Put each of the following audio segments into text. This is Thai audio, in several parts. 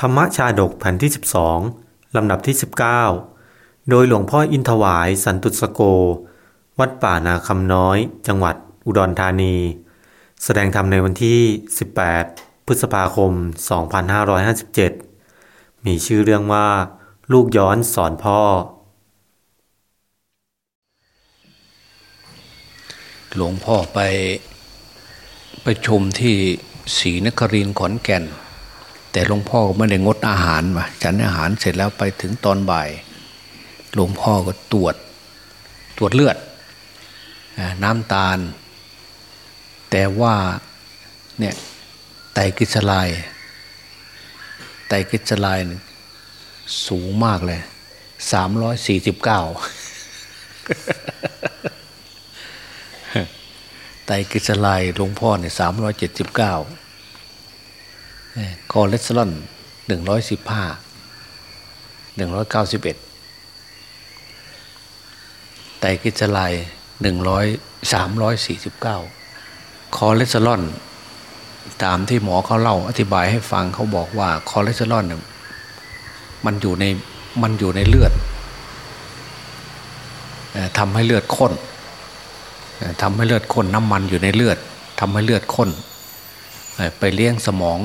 ธรรมชาดกแผ่นที่ 12 ลำดับที่ 19 โดยหลวงพ่ออินทวายสันตุสโก วัดป่านาคำน้อย จังหวัดอุดรธานี แสดงธรรมในวันที่ 18 พฤษภาคม 2557 มีชื่อเรื่องว่า ลูกย้อนสอนพ่อ หลวงพ่อไปไปชมที่ศรีนครินทร์ขอนแก่น แต่หลวงพ่อก็ไม่ได้งดอาหารมาฉันอาหารเสร็จแล้วไปถึงตอนบ่าย หลวงพ่อก็ตรวจตรวจเลือด น้ำตาล แต่ว่าเนี่ยไตกลีเซอไรด์ไตกลีเซอไรด์เนี่ยสูงมากเลยสามร้อยสี่สิบเก้าไตรกลีเซอไรด์หลวงพ่อเนี่ยสามร้อยเจ็ดสิบเก้า คอเลสเตอรอลหนึ่งร้อยสิบห้าหนึ่งร้อยเก้าสิบเอ็ดไตรกลีเซอไรด์หนึ่งร้อยสามร้อยสี่สิบเก้าคอเลสเตอรอลตามที่หมอเขาเล่าอธิบายให้ฟังเขาบอกว่าคอเลสเตอรอลมันอยู่ในมันอยู่ในเลือดทำให้เลือดข้นทำให้เลือดข้นน้ำมันอยู่ในเลือดทำให้เลือดข้นไปเลี้ยงสมอง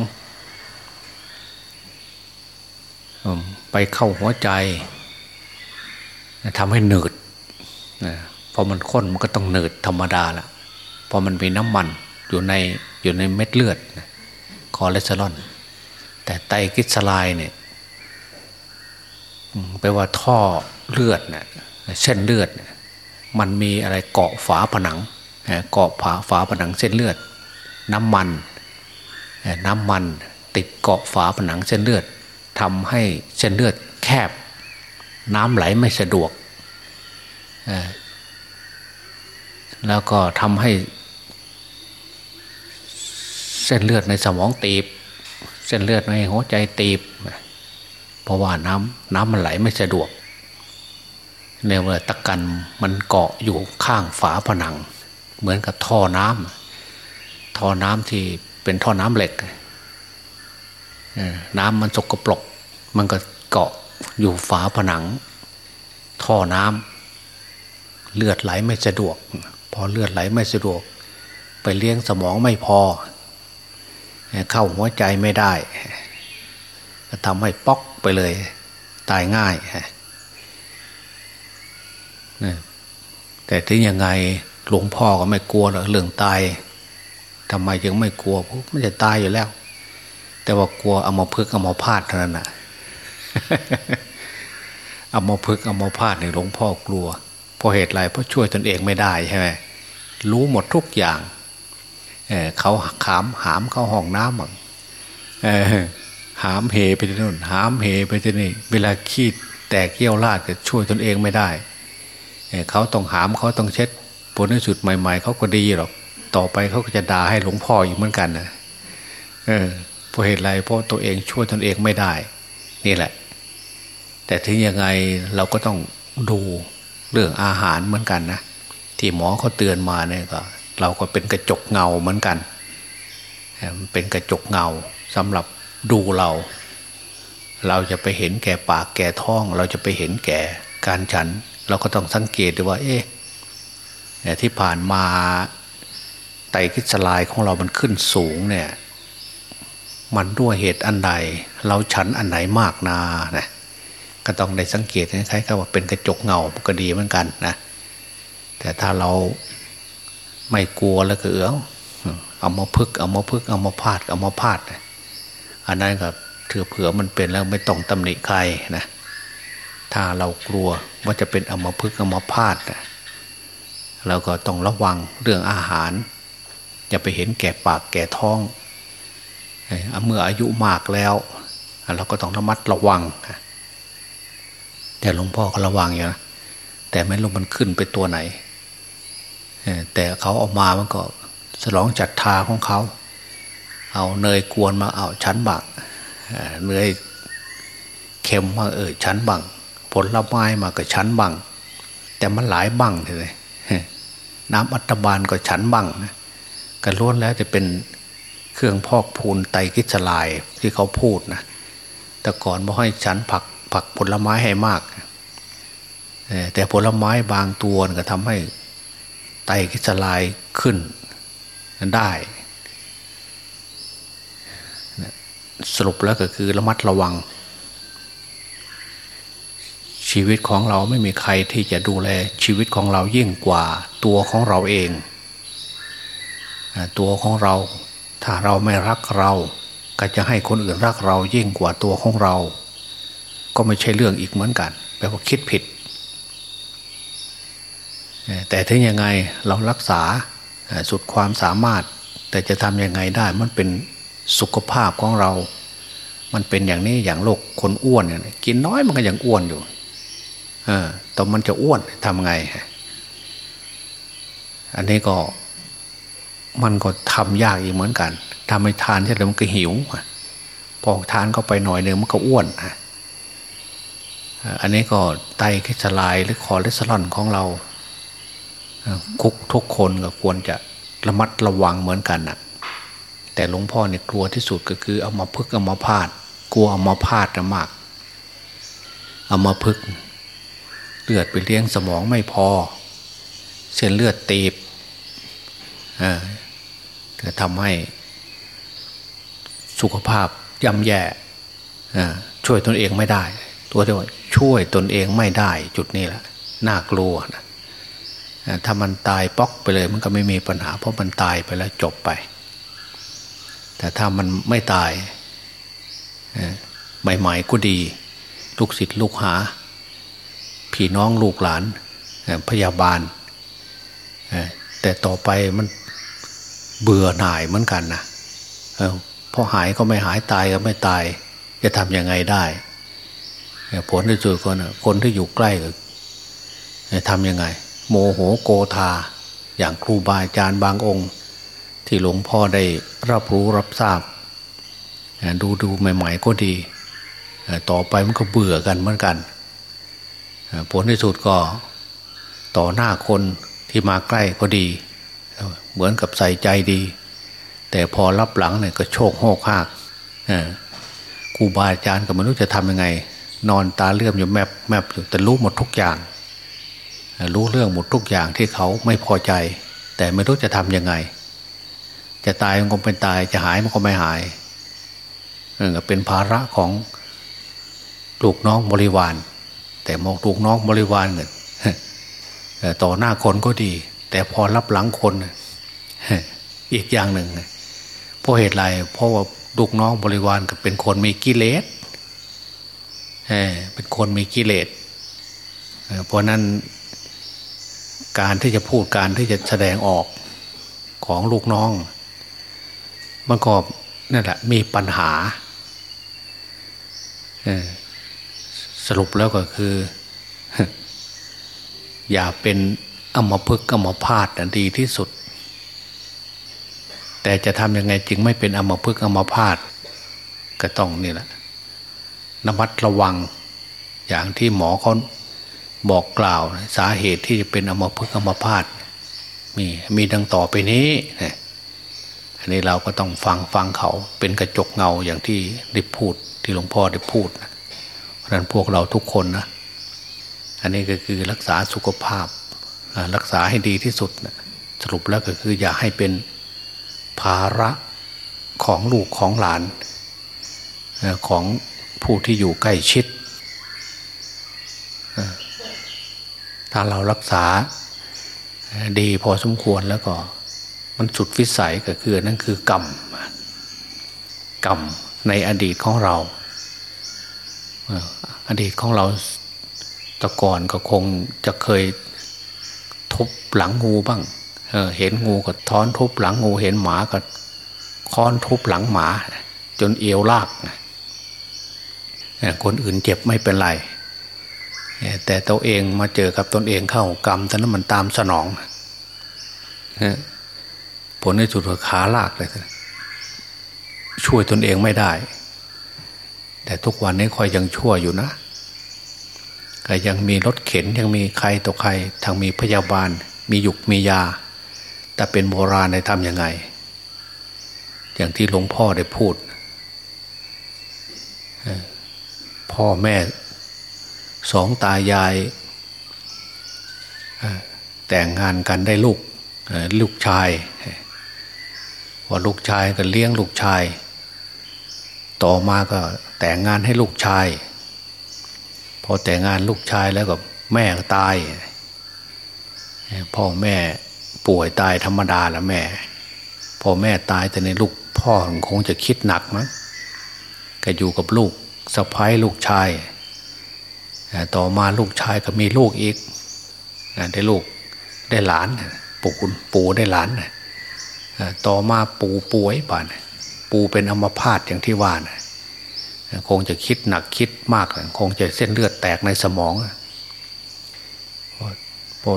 ไปเข้าหัวใจทำให้หนืดพอมันข้นมันก็ต้องหนืดธรรมดาละพอมันมีน้ำมันอยู่ในอยู่ในเม็ดเลือดคอเลสเตอรอลแต่ไตรกลีเซอไรด์เนี่ยแปลว่าท่อเลือดเนี่ยเส้นเลือด มันมีอะไรเกาะฝาผนังเกาะฝาฝาผนังเส้นเลือด น้ำมัน น้ำมันติดเกาะฝาผนังเส้นเลือด ทำให้เส้นเลือดแคบ น้ำไหลไม่สะดวก แล้วก็ทำให้ เส้นเลือดในสมองตีบ เส้นเลือดในหัวใจตีบ เพราะว่าน้ำน้ำมันไหลไม่สะดวกเนี่ยเมื่อตะกันมันเกาะอยู่ข้างฝาผนัง เหมือนกับท่อน้ำท่อน้ำที่เป็นท่อน้ำเหล็กน้ำมันสกปรก มันก็เกาะอยู่ฝาผนัง ท่อน้ำเลือดไหลไม่สะดวก พอเลือดไหลไม่สะดวก ไปเลี้ยงสมองไม่พอ เข้าหัวใจไม่ได้ก็ทำให้ป๊อกไปเลย ตายง่ายแต่ถึงยังไงหลวงพ่อก็ไม่กลัวหรอกเรื่องตายทำไมจึงไม่กลัวเพราะมันจะตายอยู่แล้ว แต่ว่ากลัวเอามาพึกเอามาพาดเท่านั้นแนะ เอามาพึกเอามาพาดเนี่ยหลวงพ่อกลัว เพราะเหตุไรเพราะช่วยตนเองไม่ได้ใช่ไหมรู้หมดทุกอย่างเเขาขามหามเข้าห้องน้ำมั่งหามเหไปที่นู่นหามเหไปที่นี่ เวลาขี้แตกเยี่ยวลาดจะช่วยตนเองไม่ได้เขาต้องหามเขาต้องเช็ดผลในสุดใหม่ ๆ เขาก็ดีหรอกต่อไปเขาก็จะด่าให้หลวงพ่ออยู่เหมือนกันนะเออเพราะเหตุไรเพราะตัวเองช่วยตนเองไม่ได้ นี่แหละ แต่ถึงยังไงเราก็ต้องดูเรื่องอาหารเหมือนกันนะที่หมอเขาเตือนมาเนี่ยก็ เราก็เป็นกระจกเงาเหมือนกันเป็นกระจกเงาสำหรับดูเรา เราจะไปเห็นแก่ปากแก่ท้อง เราจะไปเห็นแก่การฉัน เราก็ต้องสังเกตดูว่า เอ๊ะที่ผ่านมาไตกิสลายของเรามันขึ้นสูงเนี่ย มันด้วยเหตุอันใด เราฉันอันไหนมากนานะก็ต้องได้สังเกตคล้ายๆกับว่าเป็นกระจกเงาก็ดีเหมือนกันนะแต่ถ้าเราไม่กลัวแล้วก็เอือเอามาพึกเอามาพึกเอามาพาดเอามาพาดอันนั้นก็ถือเผื่อมันเป็นแล้วไม่ต้องตำหนิใครนะถ้าเรากลัวว่าจะเป็นอมพึกอมพาดเราก็ต้องระวังเรื่องอาหาร อย่าไปเห็นแก่ปากแก่ท้อง เมื่ออายุมากแล้ว เราก็ต้องระมัดระวัง แต่หลวงพ่อก็ระวังอยู่นะแต่ไม่รู้มันขึ้นไปตัวไหน แต่เขาออกมามันก็สลองจัดทาของเขา เอาเนยกวนมาเอาชั้นบังเนยเค็มมาเออชั้นบังผลไม้มาก็ชั้นบังแต่มันหลายบังเลยน้ำอัตบานก็ชั้นบังนะก็ล้วนแล้วจะเป็น เครื่องพอกพูนไตกิจลายที่เขาพูดนะแต่ก่อนบ่ให้ฉันผักผักผลไม้ให้มาก แต่ผลไม้บางตัวก็ทำให้ไตกิจลายขึ้นได้สรุปแล้วก็คือระมัดระวัง ชีวิตของเราไม่มีใครที่จะดูแลชีวิตของเรายิ่งกว่าตัวของเราเอง ตัวของเรา ถ้าเราไม่รักเรา ก็จะให้คนอื่นรักเรายิ่งกว่าตัวของเรา ก็ไม่ใช่เรื่องอีกเหมือนกันแปลว่าคิดผิด แต่ถึงยังไงเรารักษาสุดความสามารถ แต่จะทำยังไงได้มันเป็นสุขภาพของเรา มันเป็นอย่างนี้อย่างโรคคนอ้วนเนี่ยกินน้อยมันก็ยังอ้วนอยู่แต่มันจะอ้วนทำไง อันนี้ก็ มันก็ทำยากอีกเหมือนกันทำให้ทานใช่ไหมมันก็หิวพอทานเข้าไปหน่อยหนึ่งมันก็อ้วนอันนี้ก็ไตรกลีเซอไรด์หรือคอเลสเตอรอลของเราคุกทุกคนก็ควรจะระมัดระวังเหมือนกันนะแต่หลวงพ่อเนี่ยกลัวที่สุดก็คือเอามาพึกเอามาพาด กลัวเอามาพาดนะมาก เอามาพึก เลือดไปเลี้ยงสมองไม่พอ เส้นเลือดตีบ ก็ทำให้สุขภาพย่ำแย่ช่วยตนเองไม่ได้ ตัวที่ว่าช่วยตนเองไม่ได้จุดนี้แหละน่ากลัวนะถ้ามันตายป๊อกไปเลย มันก็ไม่มีปัญหา เพราะมันตายไปแล้วจบไป แต่ถ้ามันไม่ตายใหม่ๆก็ดี ลูกศิษย์ลูกหา พี่น้องลูกหลานพยาบาลแต่ต่อไปมัน เบื่อหน่ายเหมือนกันนะพอหายก็ไม่หายตายก็ไม่ตาย จะทำยังไงได้ผลที่สุดคนคนที่อยู่ใกล้ก็ทำยังไง โมโหโกธา อย่างครูบาอาจารย์บางองค์ ที่หลวงพ่อได้รับรู้รับทราบ ดูดูใหม่ ๆ ก็ดี ต่อไปมันก็เบื่อกันเหมือนกัน ผลที่สุดก็ต่อหน้าคนที่มาใกล้ก็ดี เหมือนกับใส่ใจดี แต่พอรับหลังเนี่ยก็โชคโหกหากครูบาอาจารย์ก็ไม่รู้จะทำยังไง นอนตาเลื่อมอยู่แมบแมบอยู่แต่รู้หมดทุกอย่าง รู้เรื่องหมดทุกอย่างที่เขาไม่พอใจ แต่ไม่รู้จะทำยังไง จะตายมันก็เป็นตายจะหายมันก็ไม่หายเป็นภาระของลูกน้องบริวาร แต่มองลูกน้องบริวารเนี่ยต่อหน้าคนก็ดี แต่พอรับหลังคนอีกอย่างหนึ่งเพราะเหตุไรเพราะว่าลูกน้องบริวารก็เป็นคนมีกิเลสเป็นคนมีกิเลสเพราะนั้นการที่จะพูดการที่จะแสดงออกของลูกน้องมันก็นั่นแหละมีปัญหาสรุปแล้วก็คือ อย่าเป็น อมาพึกอมาพาดดีที่สุด แต่จะทำยังไงจึงไม่เป็นอมาพึกอมาพาดก็ต้องนี่แหละนมัดระวัง อย่างที่หมอเขาบอกกล่าว สาเหตุที่จะเป็นอมาพึกอมาพาดมีมีดังต่อไปนี้อันนี้เราก็ต้องฟังฟังเขาเป็นกระจกเงาอย่างที่ได้พูดที่หลวงพ่อได้พูดเพราะนั้นพวกเราทุกคนนะ อันนี้ก็คือรักษาสุขภาพ รักษาให้ดีที่สุดสรุปแล้วก็คืออย่าให้เป็นภาระของลูกของหลานของผู้ที่อยู่ใกล้ชิด ถ้าเรารักษาดีพอสมควรแล้วก็ มันสุดวิสัยก็คือนั่นคือกรรมกรรมในอดีตของเรา อดีตของเราตะก่อนก็คงจะเคย ทุบหลังงูบ้างเเห็นงูก็ท้อนทุบหลังงู เห็นหมาก็ค้อนทุบหลังหมา จนเอวลากคนอื่นเจ็บไม่เป็นไรแต่ตัวเองมาเจอกับตนเองเข้ากรรมตอนนั้นมันตามสนองผลในสุดขาลากเลยช่วยตนเองไม่ได้ แต่ทุกวันนี้คอยยังชั่วอยู่นะ ยังมีรถเข็นยังมีใครต่อใครทางมีพยาบาล มีหยุกมียา แต่เป็นโบราณในทำยังไง อย่างที่หลวงพ่อได้พูด พ่อแม่สองตายาย แต่งงานกันได้ลูกลูกชายว่าลูกชายก็เลี้ยงลูกชาย ต่อมาก็แต่งงานให้ลูกชาย อแต่งงานลูกชายแล้วก็แม่ก็ตาย พ่อแม่ป่วยตายธรรมดาแล้วแม่พอแม่ตายแต่ในลูกพ่อคงจะคิดหนักมั้งก็อยู่กับลูกสะพ้ายลูกชาย ต่อมาลูกชายก็มีลูกอีกได้ลูกได้หลานปู่ปู่ได้หลานต่อมาปู่ป่วยป่านปู่เป็นอัมพาตอย่างที่ว่านะ คงจะคิดหนักคิดมาก คงจะเส้นเลือดแตกในสมองพอ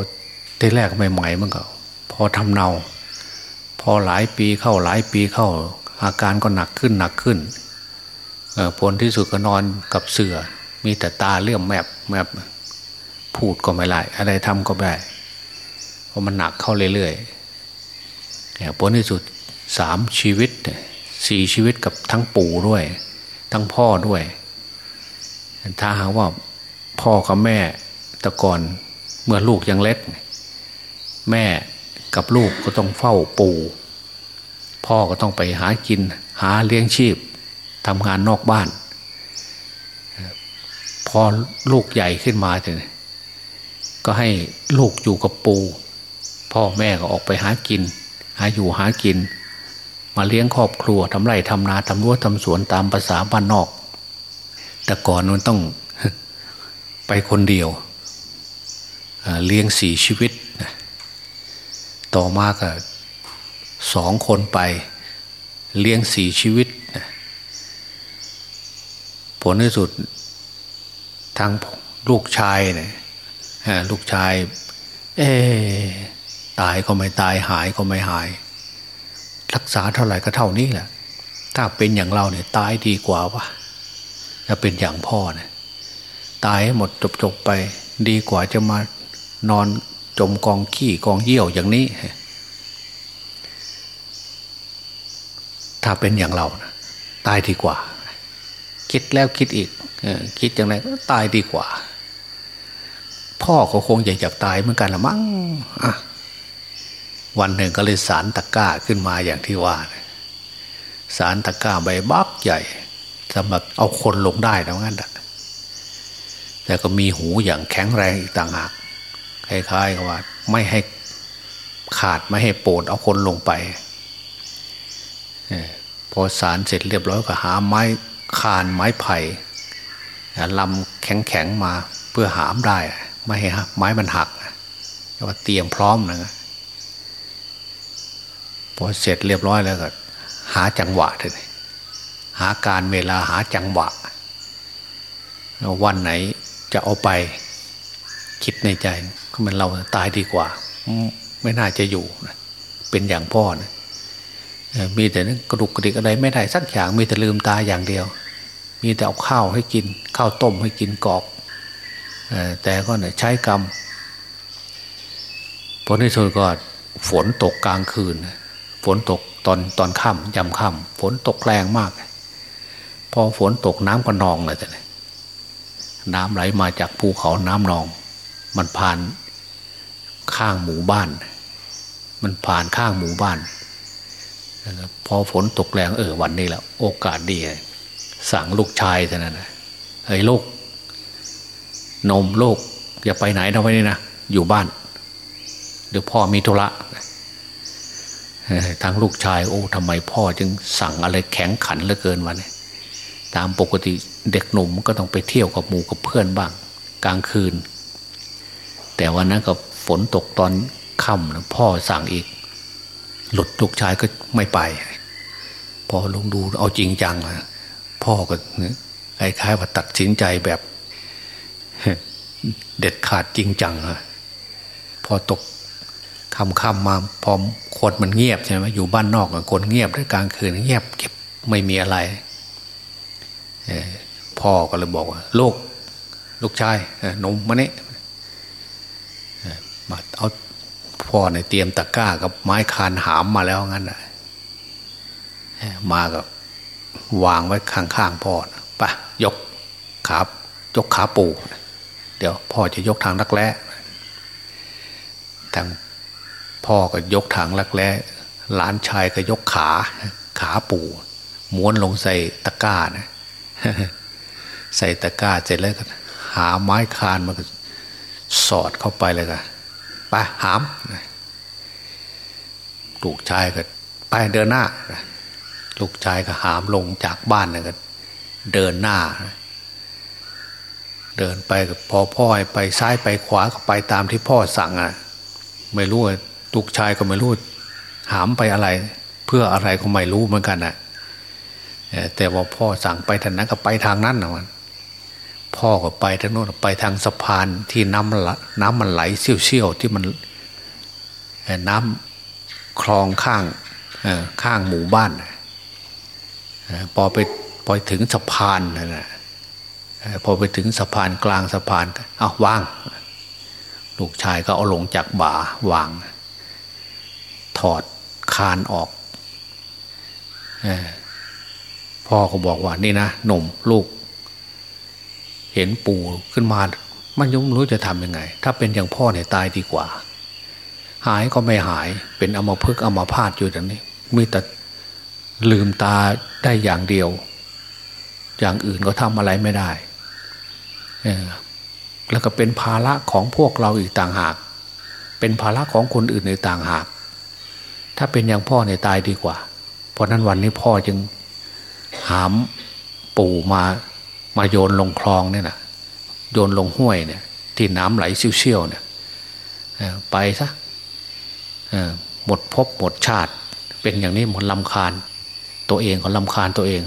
ที่แรกใหม่ๆมันก็พอทำเนา พอหลายปีเข้าหลายปีเข้า อาการก็หนักขึ้นหนักขึ้นผลที่สุดก็นอนกับเสือ มีแต่ตาเลื่อมแมบแมบพูดก็ไม่ได้อะไรทำก็ไม่ได้เพราะมันหนักเข้าเรื่อยๆผลที่สุดสามชีวิตสี่ชีวิตกับทั้งปู่ด้วย ทั้งพ่อด้วย ถ้าหาว่าพ่อกับแม่แต่ก่อนเมื่อลูกยังเล็ก แม่กับลูกก็ต้องเฝ้าปู่พ่อก็ต้องไปหากิน หาเลี้ยงชีพทำงานนอกบ้าน พอลูกใหญ่ขึ้นมาเนี่ยก็ให้ลูกอยู่กับปู่พ่อแม่ก็ออกไปหากิน หาอยู่หากิน มาเลี้ยงครอบครัวทำไร่ทำนาทำรั้วทำสวนตามภาษาบ้านนอก แต่ก่อนมันต้องไปคนเดียวเลี้ยงสี่ชีวิต ต่อมาก็สองคนไปเลี้ยงสี่ชีวิต ผลที่สุดทางลูกชายเนี่ยลูกชาย เอ๊ตายก็ไม่ตายหายก็ไม่หาย รักษาเท่าไหร่ก็เท่านี้แหละถ้าเป็นอย่างเราเนี่ยตายดีกว่าวะถ้าเป็นอย่างพ่อเนี่ยตายให้หมดจบๆไป ดีกว่าจะมานอนจมกองขี้กองเยี่ยวอย่างนี้ ถ้าเป็นอย่างเรานะตายดีกว่า คิดแล้วคิดอีกคิดอย่างไรก็ตายดีกว่า พ่อเขาคงอยากจะตายเหมือนกันละมั้งอะ วันหนึ่งก็เลยสารตะก้าขึ้นมาอย่างที่ว่า สารตะก้าใบบักใหญ่สำหรับเอาคนลงได้นะงั้นแต่ก็มีหูอย่างแข็งแรงอีกต่างหากคล้ายๆกับว่า ไม่ให้ขาดไม่ให้โปดเอาคนลงไปพอสารเสร็จเรียบร้อยก็หาไม้คานไม้ไผ่ลำแข็งๆมาเพื่อหามได้ ไม่ให้ไม้มันหักว่าเตรียมพร้อมนะ พอเสร็จเรียบร้อยแล้วก็ หาจังหวะเลยหาการเวลาหาจังหวะ วันไหนจะเอาไปคิดในใจก็มันเราตายดีกว่า ไม่น่าจะอยู่เป็นอย่างพ่อนะมีแต่กระดุกกระดิกอะไรไม่ได้สักอย่างมีแต่ลืมตาอย่างเดียว มีแต่เอาข้าวให้กิน ข้าวต้มให้กินกรอบแต่ก็เนี่ยใช้กรรมผลที่สุดก็ฝนตกกลางคืน ฝนตกตอนตอนค่ำยำค่ำฝนตกแรงมาก พอฝนตกน้ำก็นองเลยแต่น้ำไหลมาจากภูเขาน้ำนอง มันผ่านข้างหมู่บ้าน มันผ่านข้างหมู่บ้านพอฝนตกแรงเออวันนี้แหละโอกาสดีสั่งลูกชายเท่านั้นเฮ้ยลูกนมลูกอย่าไปไหนนะไว้นี่นะอยู่บ้าน เดี๋ยวพ่อมีธุระ ทางลูกชาย โอ้ทำไมพ่อจึงสั่งอะไรแข็งขันเหลือเกินวะเนี่ยตามปกติเด็กหนุ่มก็ต้องไปเที่ยวกับหมู่กับเพื่อนบ้าง กลางคืน แต่วันนั้นก็ฝนตกตอนค่ำนะพ่อสั่งอีก หลุดลูกชายก็ไม่ไป พอลงดูเอาจริงจังนะพ่อก็คล้ายๆว่าตัดสินใจแบบ เด็ดขาดจริงจังอะพอตก คำคำมาพอคนมันเงียบใช่ไหมอยู่บ้านนอกคนเงียบได้กลางคืนเงียบเก็บไม่มีอะไรพ่อก็เลยบอกว่าลูกลูกชายนมมาเนี่ยมาเอาพ่อเนี่ยเตรียมตะกร้ากับไม้คานหามมาแล้วงั้นอะมากับวางไว้ข้างๆพ่อปะยกขายกขาปู่เดี๋ยวพ่อจะยกทางรักแร้ทาง พ่อก็ยกทางรักแร้หลานชายก็ยกขาขาปู่ม้วนลงใส่ตะกร้านะใส่ตะกร้าเสร็จแล้วก็หาไม้คานมันก็สอดเข้าไปเลยก็ไปหามลูกชายก็ไปเดินหน้าลูกชายก็หามลงจากบ้านเลยก็เดินหน้า เดินไปพอพ่อไปซ้ายไปขวาก็ไปตามที่พ่อสั่งอะ ไม่รู้ ลูกชายก็ไม่รู้หามไปอะไร เพื่ออะไรก็ไม่รู้เหมือนกันอะแต่ว่าพ่อสั่งไปทางนั้นก็ไปทางนั้นนะมันพ่อก็ไปทางโน้นไปทางสะพานที่น้ำน้ำมันไหลเชี่ยวๆที่มันน้ำคลองข้างข้างหมู่บ้านพอไปพอถึงสะพานนั่นะพอไปถึงสะพานกลางสะพานเอาวาง ลูกชายก็เอาลงจากบ่าวาง ถอดคานออกพ่อก็บอกว่านี่นะหนุ่มลูก เห็นปู่ขึ้นมา มันยังรู้จะทำยังไง ถ้าเป็นอย่างพ่อเนี่ยตายดีกว่า หายก็ไม่หายเป็นอมพึกอมพาดอยู่อย่างนี้มีแต่ลืมตาได้อย่างเดียว อย่างอื่นก็ทำอะไรไม่ได้แล้วก็เป็นภาระของพวกเราอีกต่างหาก เป็นภาระของคนอื่นในต่างหาก ถ้าเป็นอย่างพ่อเนี่ยตายดีกว่า เพราะนั้นวันนี้พ่อจึงหามปู่มามาโยนลงคลองเนี่ยนะโยนลงห้วยเนี่ย ที่น้ำไหลเชี่ยวๆเนี่ยไปซะหมดพบหมดชาติ เป็นอย่างนี้หมดลำคาญ ตัวเองก็ลำคาญตัวเอง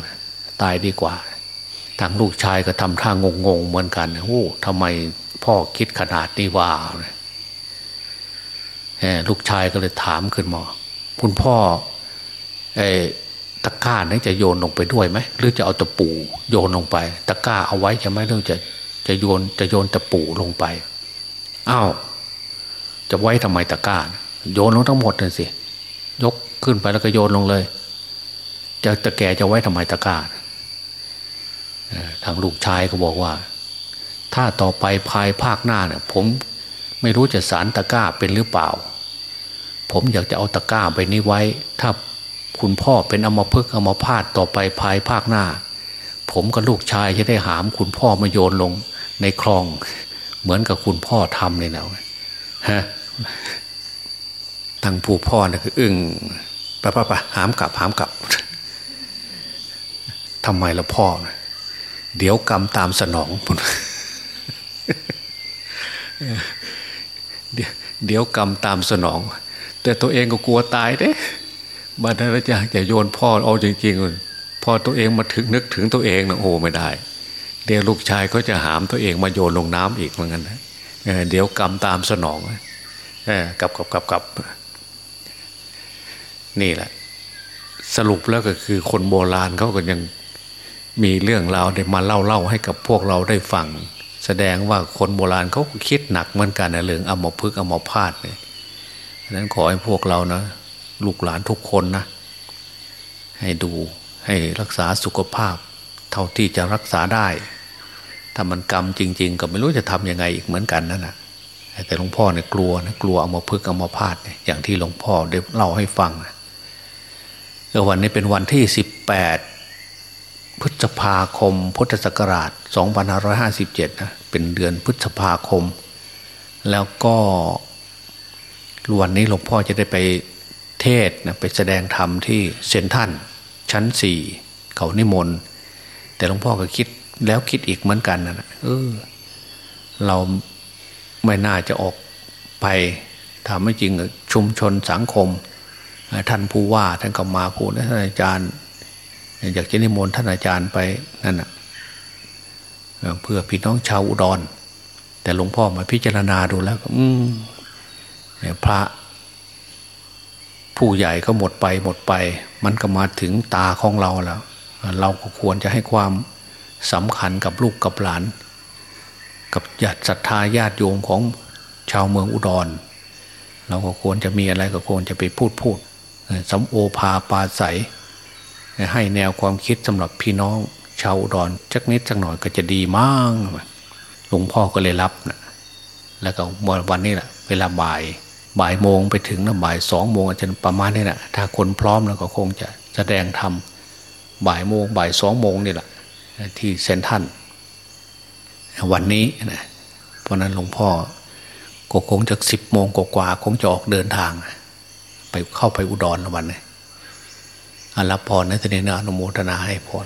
ตายดีกว่าทางลูกชายก็ทำท่างงงๆเหมือนกันโอ้ทำไมพ่อคิดขนาดนี้ว่าลูกชายก็เลยถามขึ้นมา คุณพ่อไอ้ตะกร้านี่จะโยนลงไปด้วยไหมหรือจะเอาตะปูโยนลงไป ตะกร้าเอาไว้จะไหมหรือจะจะโยนจะโยนตะปูลงไปอ้าวจะไว้ทำไมตะกร้า โยนลงทั้งหมดเลยสิยกขึ้นไปแล้วก็โยนลงเลย จะตะแกจะไว้ทำไมตะกร้าทางลูกชายก็บอกว่า ถ้าต่อไปภายภาคหน้าเนี่ยผมไม่รู้จะสารตะกร้าเป็นหรือเปล่า ผมอยากจะเอาตะกร้าไปนี้ไว้ ถ้าคุณพ่อเป็นอมพึกอมพาดต่อไปภายภาคหน้า ผมกับลูกชายจะได้หาม คุณพ่อมาโยนลงในคลอง เหมือนกับคุณพ่อทำเลยนะฮะทางผู้พ่อเนี่ยคืออึ้งปะปะปะหามกลับหามกลับทำไมละพ่อนะเดี๋ยวกรรมตามสนองเดี๋ยวกรรมตามสนอง แต่ตัวเองก็กลัวตายเด้บัดนั้นจะจะโยนพ่อเอาจริงๆพอตัวเองมาถึงนึกถึงตัวเองนะโอ้ไม่ได้ เดี๋ยวลูกชายก็จะหามตัวเองมาโยนลงน้ำอีกเหมือนกันนะเดี๋ยวกรรมตามสนองกับกับกับกับนี่แหละ สรุปแล้วก็คือคนโบราณเขาก็ยังมีเรื่องราวได้มาเล่าเล่าให้กับพวกเราได้ฟัง แสดงว่าคนโบราณเขาคิดหนักเหมือนกันในเรื่องอมพึกอมพาดเนี่ย นั้นขอให้พวกเรานะ ลูกหลานทุกคนนะ ให้ดูให้รักษาสุขภาพ เท่าที่จะรักษาได้ถ้ามันกรรมจริง ๆ ก็ไม่รู้จะทํำยังไงอีกเหมือนกันนั่นนะแต่หลวงพ่อเนี่ยกลัวนะกลัวเอามาพึกเอามาพาดเนี่ยอย่างที่หลวงพ่อได้เล่าให้ฟังนะวันนี้เป็นวันที่สิบแปดพฤษภาคม พุทธศักราช 2557 นะ เป็นเดือนพฤษภาคม แล้วก็ วันนี้หลวงพ่อจะได้ไปเทศนะไปแสดงธรรมที่เซนทันชั้นสี่เขานิมนต์แต่หลวงพ่อก็คิดแล้วคิดอีกเหมือนกันนะเออ เราไม่น่าจะออกไปทำไม่จริงชุมชนสังคม ท่านผู้ว่าท่านก็มาพูดท่านอาจารย์ อยากจะนิมนต์ท่านอาจารย์ไปนั่นนะเพื่อพี่น้องชาวอุดร แต่หลวงพ่อมาพิจารณาดูแล้ว อืม พระผู้ใหญ่ก็หมดไปหมดไป มันก็มาถึงตาของเราแล้ว เราก็ควรจะให้ความสำคัญกับลูกกับหลาน กับญาติศรัทธาญาติโยมของชาวเมืองอุดร เราก็ควรจะมีอะไรก็ควรจะไปพูดพูดสำโอพาปาใสให้แนวความคิดสำหรับพี่น้องชาวอุดรจักนิดจักหน่อยก็จะดีมากหลวงพ่อก็เลยรับนะแล้วก็วันนี้แหละเวลาบ่าย บ่ายโมงไปถึงนะบ่ายสองโมงอาจจะประมาณนี้แหละถ้าคนพร้อมแล้วก็คงจะแสดงธรรมบ่ายโมงบ่ายสองโมงนี่แหละที่เซนทันวันนี้นะเพราะนั้นหลวงพ่อก็คงจะสิบโมงกว่าคงจะออกเดินทาง ไปเข้าไปอุดรวันนี้รับพรในตอนนี้นะอนุโมทนาให้พร